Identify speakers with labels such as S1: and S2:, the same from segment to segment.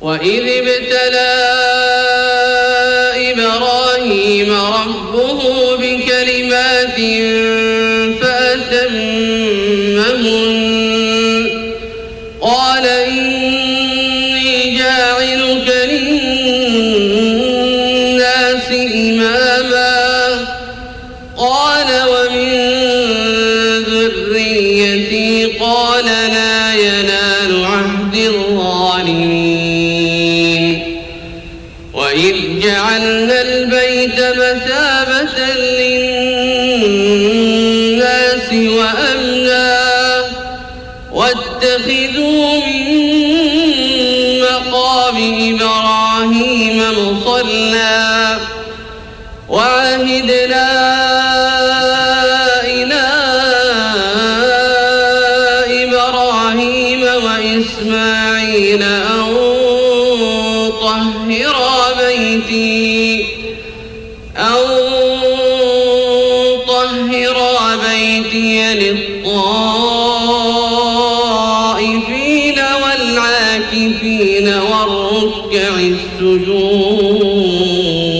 S1: وإذ ابتلى إبراهيم ربه بكلمات إبراهيم مصلى وعهدنا إلى إبراهيم وإسماعيل أن طهرا بيتي أن طهرا بيتي للطائفين. السجود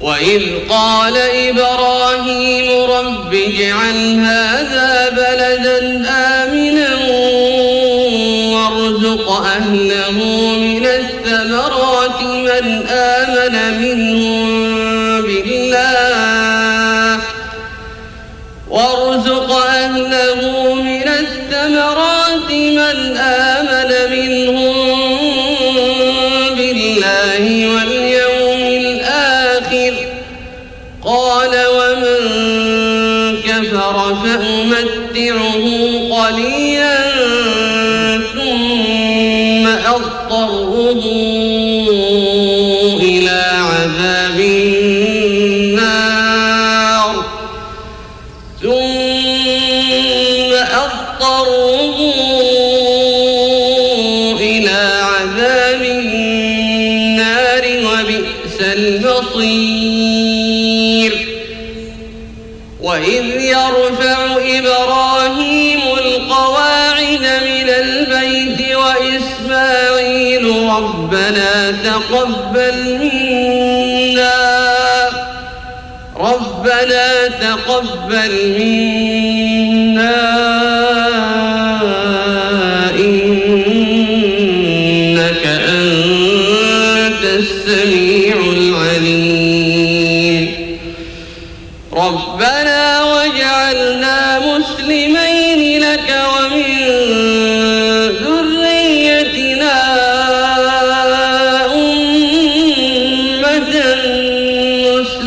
S1: وإذ قال إبراهيم رب اجعل هذا بلدا آمنا وارزق أهله من الثمرات من آمن منهم بالله كفر فأمتعه قليلا ثم أضطره إلى عذاب النار. ثم أضطره إلى عذاب النار وبئس المصير. يرفع إبراهيم القواعد من البيت وإسماعيل ربنا تقبل منا. ربنا تقبل منا.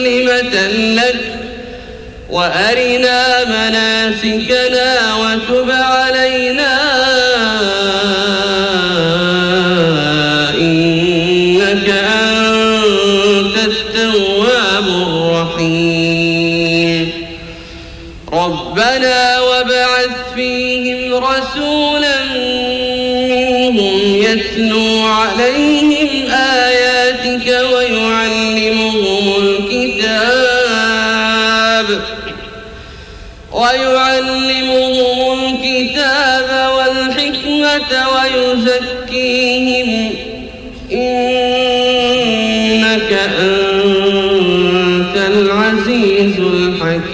S1: مسلمة لك وأرنا مناسكنا وتب علينا إنك أنت التواب الرحيم. ربنا وابعث فيهم رسولا منهم يتلو عليهم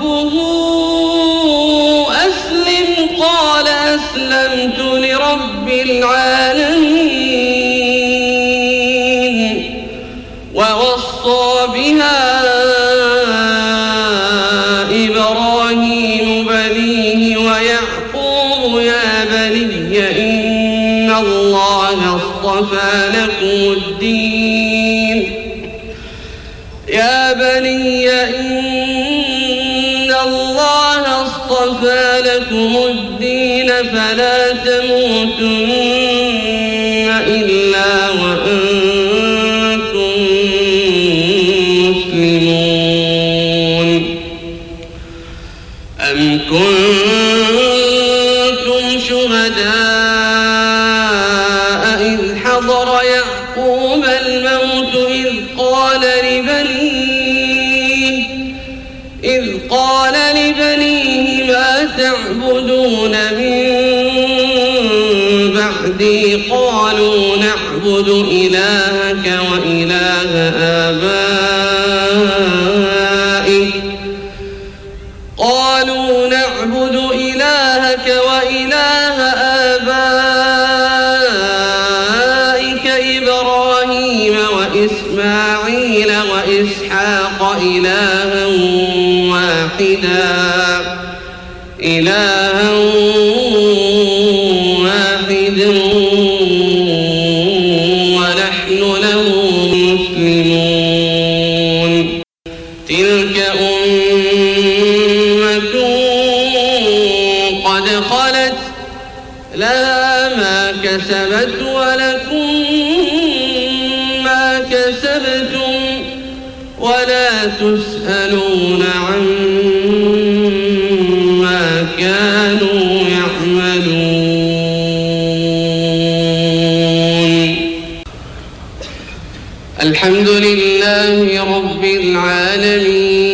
S1: ربه فلا تموتن إلا وأنتم مسلمون. أم كنتم شهداء إذ حضر يعقوب الموت إذ قال لبنيه إذ قال نعبد إلهك وإله آبائك. قالوا نعبد إلهك وإله آبائك إبراهيم وإسماعيل وإسحاق إلها قد خلت لها ما كسبت ولكم ما كسبتم ولا تسألون عما كانوا يعملون. الحمد لله رب العالمين.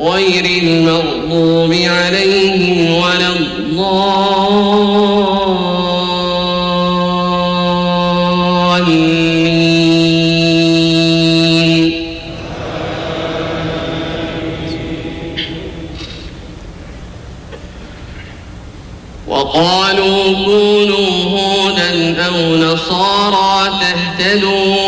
S1: غير المغضوب عليهم ولا الضالين. وقالوا كونوا هودا أو نصارى تهتدوا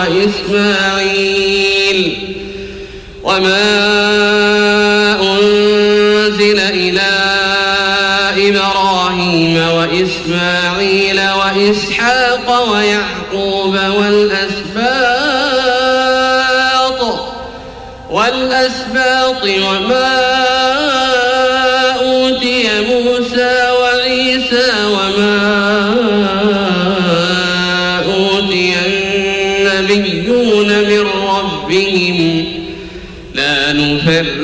S1: وإسماعيل وما أنزل إلى إبراهيم وإسماعيل وإسحاق ويعقوب والأسباط والأسباط وما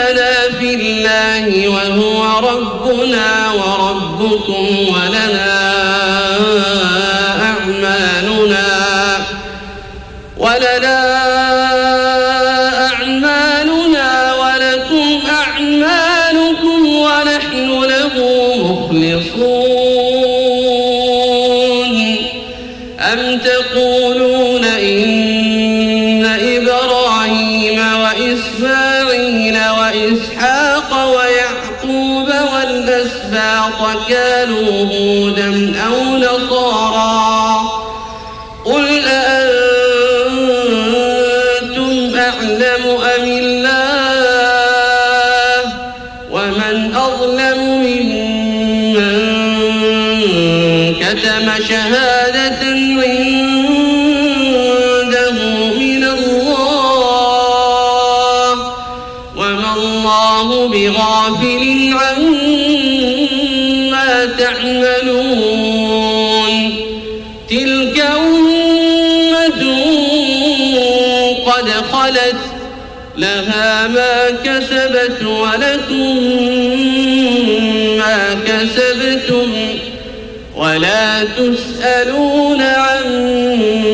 S1: أتحاجوننا في الله وهو ربنا وربكم ولنا أعمالنا ولنا أعمالنا ولكم أعمالكم ونحن له مخلصون أم تقولون إن والأسباط كانوا هودا أو نصارى قل أأنتم أعلم أم الله ومن أظلم خلت لها ما كسبت ولكم ما كسبتم ولا تسألون عما